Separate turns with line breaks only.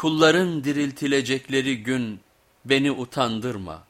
kulların diriltilecekleri gün beni utandırma.''